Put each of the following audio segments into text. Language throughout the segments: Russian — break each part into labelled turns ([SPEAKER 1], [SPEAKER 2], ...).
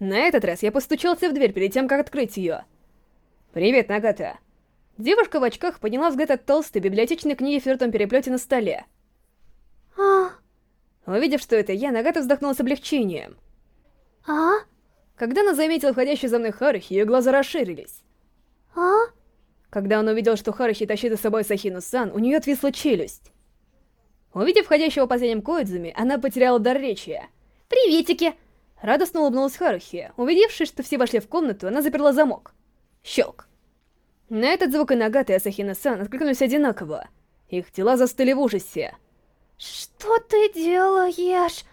[SPEAKER 1] На этот раз я постучался в дверь перед тем, как открыть ее. «Привет, Нагата!» Девушка в очках подняла взгляд от толстой библиотечной книги в фертом переплете на столе.
[SPEAKER 2] А?
[SPEAKER 1] Увидев, что это я, Нагата вздохнула с облегчением.
[SPEAKER 2] А?
[SPEAKER 1] Когда она заметила входящую за мной Харухи, ее глаза расширились.
[SPEAKER 2] А?
[SPEAKER 1] Когда она увидела, что Харухи тащит за собой Сахину-сан, у нее отвисла челюсть. Увидев входящего последним Коидзуми, она потеряла дар речи.
[SPEAKER 2] Приветики!
[SPEAKER 1] Радостно улыбнулась Харухи. Убедившись, что все вошли в комнату, она заперла замок. Щелк. На этот звук и Нагата и Асахина-сан откликнулись одинаково. Их тела застыли в ужасе.
[SPEAKER 2] Что ты делаешь?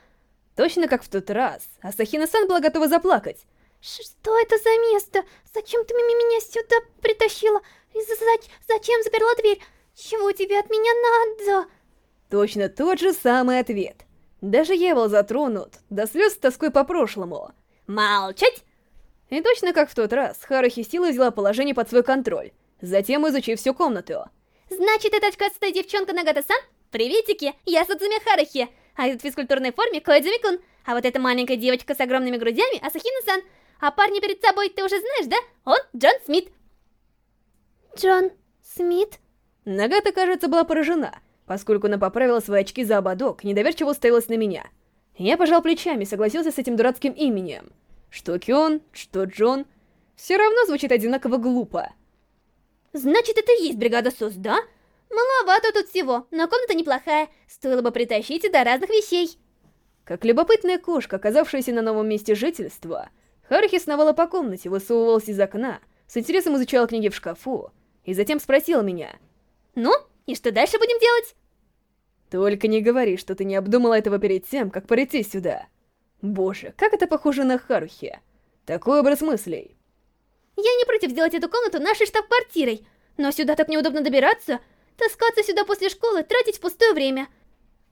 [SPEAKER 1] Точно как в тот раз, Асахина-сан была готова заплакать.
[SPEAKER 2] Что это за место? Зачем ты меня сюда притащила? И за зачем заперла дверь? Чего тебе от меня надо?
[SPEAKER 1] Точно тот же самый ответ. Даже я был затронут, до слез с тоской по прошлому.
[SPEAKER 2] Молчать!
[SPEAKER 1] И точно как в тот раз, Харухи силой взяла положение под свой контроль, затем изучив всю комнату.
[SPEAKER 2] Значит, эта очкастая девчонка Нагата-сан? Приветики, я Судзуми Харухи, а этот в физкультурной форме Коэдзуми-кун, а вот эта маленькая девочка с огромными грудями Асахина-сан. А парня перед собой ты уже знаешь, да? Он Джон Смит. Джон Смит?
[SPEAKER 1] Нагата, кажется, была поражена, поскольку она поправила свои очки за ободок, недоверчиво уставилась на меня. Я пожал плечами и согласился с этим дурацким именем. Что Кён, что Джон, все равно звучит одинаково глупо.
[SPEAKER 2] Значит, это и есть бригада СОС, да? Маловато тут всего, но комната неплохая. Стоило бы притащить до разных вещей.
[SPEAKER 1] Как любопытная кошка, оказавшаяся на новом месте жительства, Харухи сновала по комнате, высовывалась из окна, с интересом изучала книги в шкафу, и затем спросила меня.
[SPEAKER 2] «Ну, и что дальше будем делать?»
[SPEAKER 1] «Только не говори, что ты не обдумала этого перед тем, как прийти сюда». Боже, как это похоже на Харухи. Такой образ мыслей.
[SPEAKER 2] Я не против сделать эту комнату нашей штаб-квартирой, но сюда так неудобно добираться. Таскаться сюда после школы, тратить пустое время.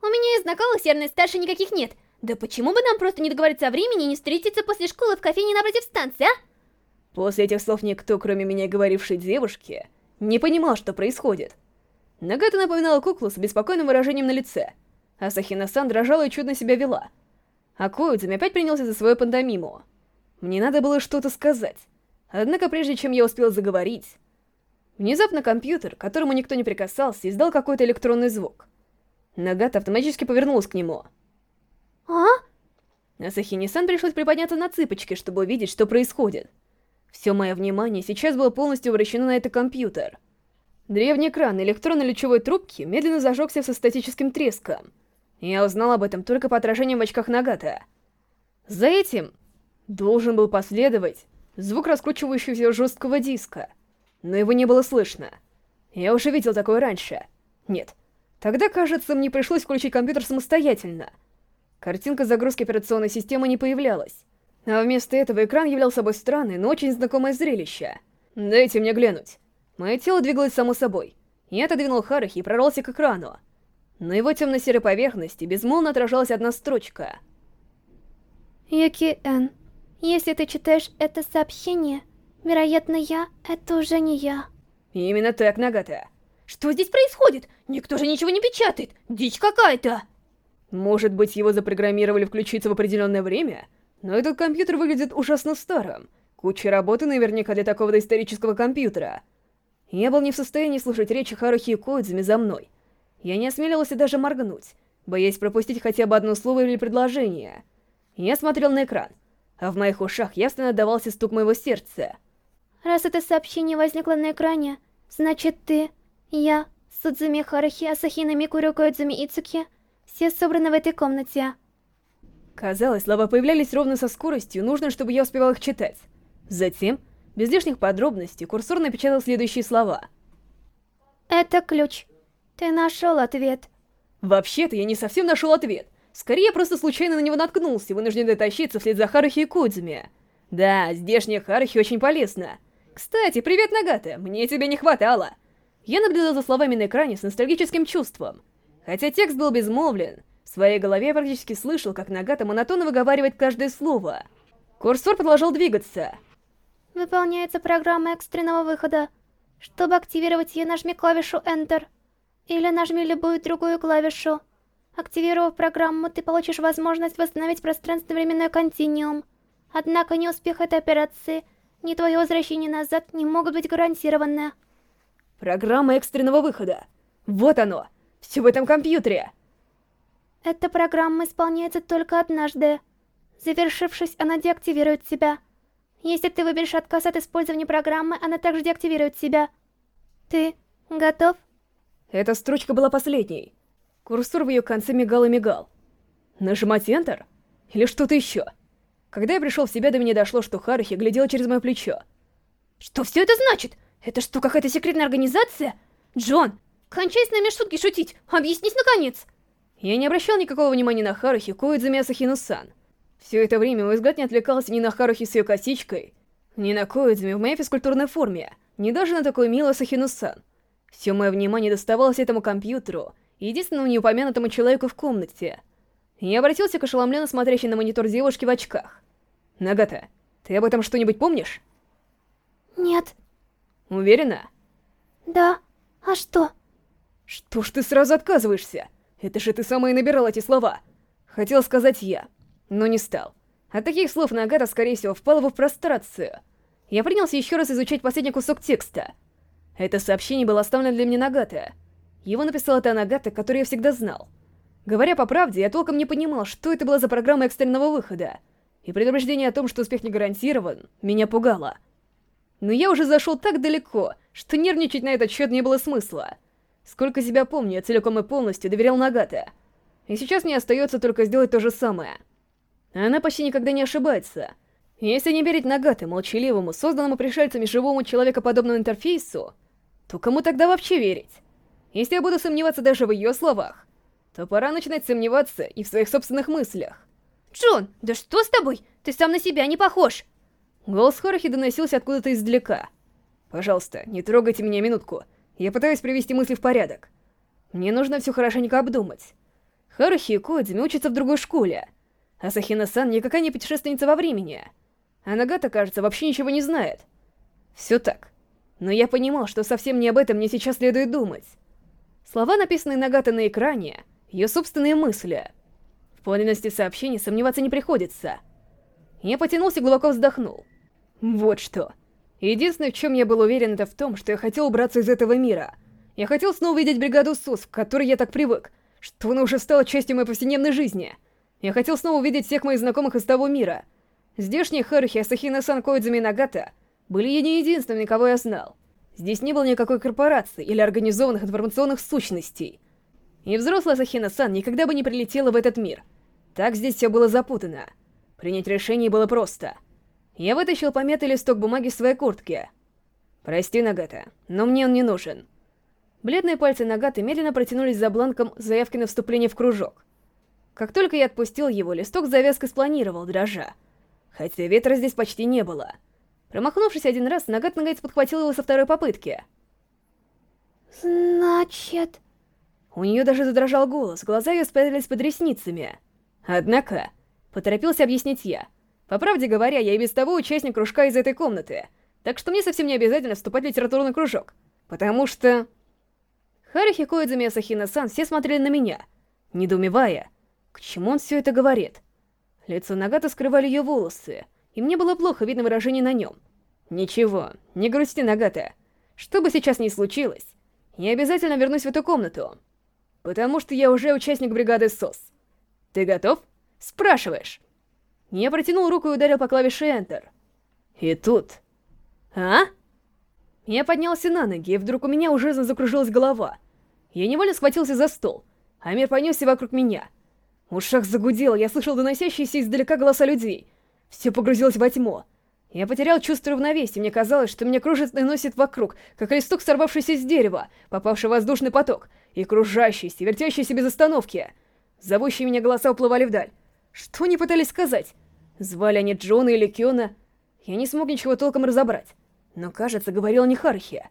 [SPEAKER 2] У меня и знакомых серной старше никаких нет. Да почему бы нам просто не договориться о времени и не встретиться после школы в кофейне напротив станции, а?
[SPEAKER 1] После этих слов никто, кроме меня говорившей девушки, не понимал, что происходит. Нагата напоминала куклу с беспокойным выражением на лице, а Сахина-сан дрожала и чудно себя вела — а Коидзами опять принялся за свою пантомиму. Мне надо было что-то сказать. Однако прежде чем я успел заговорить... Внезапно компьютер, к которому никто не прикасался, издал какой-то электронный звук. Нагата автоматически повернулась к нему.
[SPEAKER 2] «А?»
[SPEAKER 1] Асахини-сан пришлось приподняться на цыпочки, чтобы увидеть, что происходит. Все мое внимание сейчас было полностью обращено на этот компьютер. Древний экран электронной лючевой трубки медленно зажегся со статическим треском. Я узнал об этом только по отражениям в очках Нагата. За этим должен был последовать звук раскручивающегося жесткого диска, но его не было слышно. Я уже видел такое раньше. Нет, тогда, кажется, мне пришлось включить компьютер самостоятельно. Картинка загрузки операционной системы не появлялась, а вместо этого экран являл собой странное, но очень знакомое зрелище. Дайте мне глянуть. Мое тело двигалось само собой. Я отодвинул Харахи и прорвался к экрану. На его темно-серой поверхности безмолвно отражалась одна строчка.
[SPEAKER 2] Юки Эн, если ты читаешь это сообщение, вероятно, я — это уже не я.
[SPEAKER 1] Именно так, Нагата.
[SPEAKER 2] Что здесь происходит? Никто же ничего не печатает. Дичь какая-то.
[SPEAKER 1] Может быть, его запрограммировали включиться в определенное время? Но этот компьютер выглядит ужасно старым. Куча работы наверняка для такого доисторического компьютера. Я был не в состоянии слушать речи Харухи и Коидзами за мной. Я не осмелился даже моргнуть, боясь пропустить хотя бы одно слово или предложение. Я смотрел на экран, а в моих ушах явственно отдавался стук моего сердца.
[SPEAKER 2] Раз это сообщение возникло на экране, значит ты, я, Судзуми Харахи, Асахина Микурю Коидзуми Ицуки, все собраны в этой комнате.
[SPEAKER 1] Казалось, слова появлялись ровно со скоростью, нужно, чтобы я успевал их читать. Затем, без лишних подробностей, курсор напечатал следующие слова.
[SPEAKER 2] Это ключ. Ты нашел ответ.
[SPEAKER 1] Вообще-то я не совсем нашел ответ. Скорее, я просто случайно на него наткнулся, вынужден тащиться вслед за Харухи и Кудзуми. Да, здешняя Харухи очень полезна. Кстати, привет, Нагата, мне тебя не хватало. Я наблюдал за словами на экране с ностальгическим чувством. Хотя текст был безмолвлен, в своей голове я практически слышал, как Нагата монотонно выговаривает каждое слово. Курсор продолжал двигаться.
[SPEAKER 2] Выполняется программа экстренного выхода. Чтобы активировать ее, нажми клавишу Enter. Или нажми любую другую клавишу. Активировав программу, ты получишь возможность восстановить пространственно-временной континуум. Однако ни успех этой операции, ни твое возвращение назад не могут быть гарантированы.
[SPEAKER 1] Программа экстренного выхода. Вот оно. Все в этом компьютере.
[SPEAKER 2] Эта программа исполняется только однажды. Завершившись, она деактивирует себя. Если ты выберешь отказ от использования программы, она также деактивирует себя. Ты готов?
[SPEAKER 1] Эта строчка была последней. Курсор в ее конце мигал и мигал. Нажимать Enter? Или что-то еще? Когда я пришел в себя, до меня дошло, что Харухи глядел через мое плечо.
[SPEAKER 2] Что все это значит? Это что, какая-то секретная организация? Джон, кончай с нами шутки шутить, объяснись наконец!
[SPEAKER 1] Я не обращал никакого внимания на Харухи, Коидзуми Асахину-сан. Все это время мой взгляд не отвлекался ни на Харухи с ее косичкой, ни на Коидзуми в моей физкультурной форме, ни даже на такой милый Асахину-сан. Все мое внимание доставалось этому компьютеру, единственному неупомянутому человеку в комнате. Я обратился к ошеломленно смотрящей на монитор девушке в очках. Нагата, ты об этом что-нибудь помнишь?
[SPEAKER 2] Нет.
[SPEAKER 1] Уверена?
[SPEAKER 2] Да. А что?
[SPEAKER 1] Что ж ты сразу отказываешься? Это же ты сама и набирала эти слова. Хотел сказать я, но не стал. От таких слов Нагата, скорее всего, впала в прострацию. Я принялся еще раз изучать последний кусок текста. Это сообщение было оставлено для меня Нагата. Его написала та Нагата, которую я всегда знал. Говоря по правде, я толком не понимал, что это была за программа экстренного выхода и предупреждение о том, что успех не гарантирован, меня пугало. Но я уже зашел так далеко, что нервничать на этот счет не было смысла. Сколько себя помню, я целиком и полностью доверял Нагате. И сейчас мне остается только сделать то же самое. Она почти никогда не ошибается. Если не верить Нагате, молчаливому, созданному пришельцами живому человекоподобному интерфейсу, то кому тогда вообще верить? Если я буду сомневаться даже в ее словах, то пора начинать сомневаться и в своих собственных мыслях.
[SPEAKER 2] Джон, да что с тобой? Ты сам на себя не похож.
[SPEAKER 1] Голос Хорохи доносился откуда-то издалека. Пожалуйста, не трогайте меня минутку. Я пытаюсь привести мысли в порядок. Мне нужно все хорошенько обдумать. Харухи и Коидзуми учатся в другой школе. А Сахина-сан никакая не путешественница во времени. А Нагата, кажется, вообще ничего не знает. Все так. Но я понимал, что совсем не об этом мне сейчас следует думать. Слова, написанные Нагата на экране, ее собственные мысли — в подлинности сообщений сомневаться не приходится. Я потянулся и глубоко вздохнул. Вот что. Единственное, в чем я был уверен, это в том, что я хотел убраться из этого мира. Я хотел снова видеть бригаду СУС, в которой я так привык, что она уже стала частью моей повседневной жизни. Я хотел снова увидеть всех моих знакомых из того мира. Здешние Харухи, Асахина-сан, Коидзуми и Нагата были не единственными, кого я знал. Здесь не было никакой корпорации или организованных информационных сущностей. И взрослая Асахина-сан никогда бы не прилетела в этот мир — так здесь все было запутано. Принять решение было просто. Я вытащил помятый листок бумаги в своей куртке. «Прости, Нагата, но мне он не нужен». Бледные пальцы Нагаты медленно протянулись за бланком заявки на вступление в кружок. Как только я отпустил его, листок завязкой спланировал, дрожа. Хотя ветра здесь почти не было. Промахнувшись один раз, Нагат наконец подхватил его со второй попытки.
[SPEAKER 2] «Значит...»
[SPEAKER 1] У нее даже задрожал голос, глаза ее спрятались под ресницами. Однако, поторопился объяснить я. По правде говоря, я и без того участник кружка из этой комнаты, так что мне совсем не обязательно вступать в литературный кружок. Потому что... Харихи, Коидзуми и Асахина-сан все смотрели на меня, недоумевая, к чему он все это говорит. Лицо Нагата скрывали ее волосы, и мне было плохо видно выражение на нем. Ничего, не грусти, Нагата. Что бы сейчас ни случилось, я обязательно вернусь в эту комнату. Потому что я уже участник бригады СОС. «Ты готов?» «Спрашиваешь». Я протянул руку и ударил по клавише Enter. И тут... «А?» Я поднялся на ноги, и вдруг у меня уже закружилась голова. Я невольно схватился за стол, а мир понесся вокруг меня. В ушах загудело, я слышал доносящиеся издалека голоса людей. Все погрузилось во тьму. Я потерял чувство равновесия, мне казалось, что меня кружит и носит вокруг, как листок, сорвавшийся с дерева, попавший в воздушный поток, и кружащийся, вертящийся без остановки. Зовущие меня голоса уплывали вдаль. Что они пытались сказать? Звали они Джона или Киона? Я не смог ничего толком разобрать. Но, кажется, говорил не Хархи.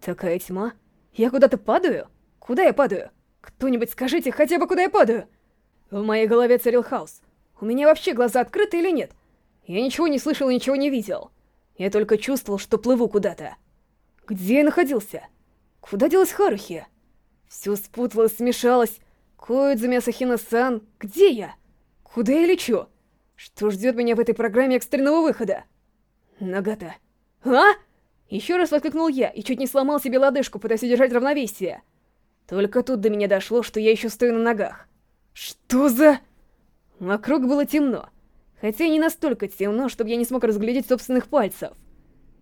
[SPEAKER 1] Такая тьма. Я куда-то падаю? Куда я падаю? Кто-нибудь скажите хотя бы, куда я падаю? В моей голове царил хаос. У меня вообще глаза открыты или нет? Я ничего не слышал и ничего не видел. Я только чувствовал, что плыву куда-то. Где я находился? Куда делась Харухи? Все спуталось, смешалось. Коидзуми Асахина-сан, где я? Куда я лечу? Что ждет меня в этой программе экстренного выхода? Нагата. А? Еще раз воскликнул я и чуть не сломал себе лодыжку, пытаясь удержать равновесие. Только тут до меня дошло, что я еще стою на ногах. Что за... Вокруг было темно. Хотя не настолько темно, чтобы я не смог разглядеть собственных пальцев.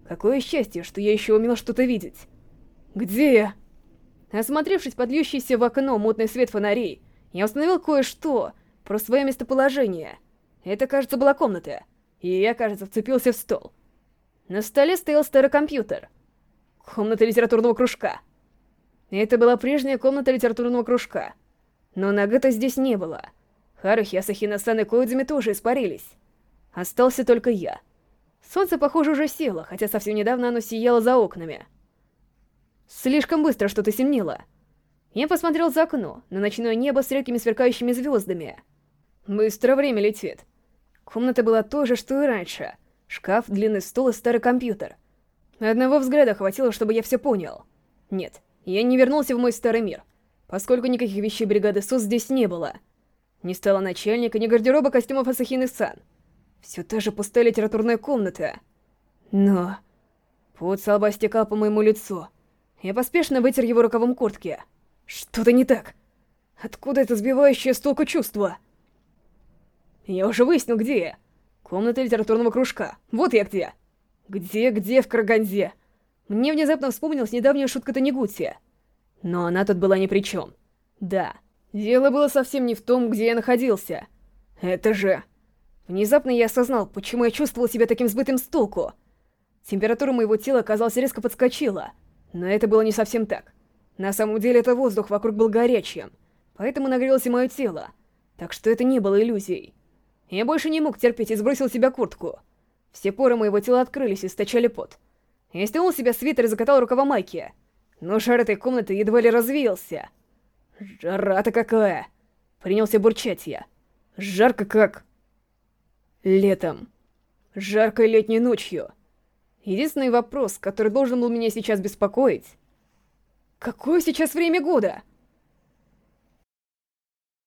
[SPEAKER 1] Какое счастье, что я еще умел что-то видеть. Где я? Осмотревшись под в окно мутный свет фонарей, я установил кое-что про свое местоположение — это, кажется, была комната. И я, кажется, вцепился в стол. На столе стоял старый компьютер. Комната литературного кружка. Это была прежняя комната литературного кружка. Но Нагата здесь не было. Харухи, Асахина-сан и Коидзуми тоже испарились. Остался только я. Солнце, похоже, уже село, хотя совсем недавно оно сияло за окнами. Слишком быстро что-то темнело. Я посмотрел за окно, на ночное небо с редкими сверкающими звездами. Быстро время летит. Комната была той же, что и раньше. Шкаф, длинный стол и старый компьютер. Одного взгляда хватило, чтобы я все понял. Нет, я не вернулся в мой старый мир, поскольку никаких вещей бригады СОС здесь не было. Не стало начальника, ни гардероба костюмов Асахины-сан. Все та же пустая литературная комната. Но... Пот со стекал по моему лицу. Я поспешно вытер его рукавом куртки. Что-то не так. Откуда это сбивающее с толку чувство? Я уже выяснил, где я. Комната литературного кружка. Вот я где. Где-где в Караганзе? Мне внезапно вспомнилась недавняя шутка Танегути. Но она тут была ни при чем. Да, дело было совсем не в том, где я находился. Это же... Внезапно я осознал, почему я чувствовал себя таким сбытым с толку. Температура моего тела, казалось, резко подскочила. Но это было не совсем так. На самом деле, это воздух вокруг был горячим, поэтому нагрелось и мое тело. Так что это не было иллюзией. Я больше не мог терпеть и сбросил себя куртку. Все поры моего тела открылись и стачали пот. Я стянул себя свитер и закатал рукава майки. Но шар этой комнаты едва ли развеялся. Жара-то какая! Принялся бурчать я. Жарко как... Летом. Жаркой летней ночью. Единственный вопрос, который должен был меня сейчас беспокоить... Какое сейчас время года?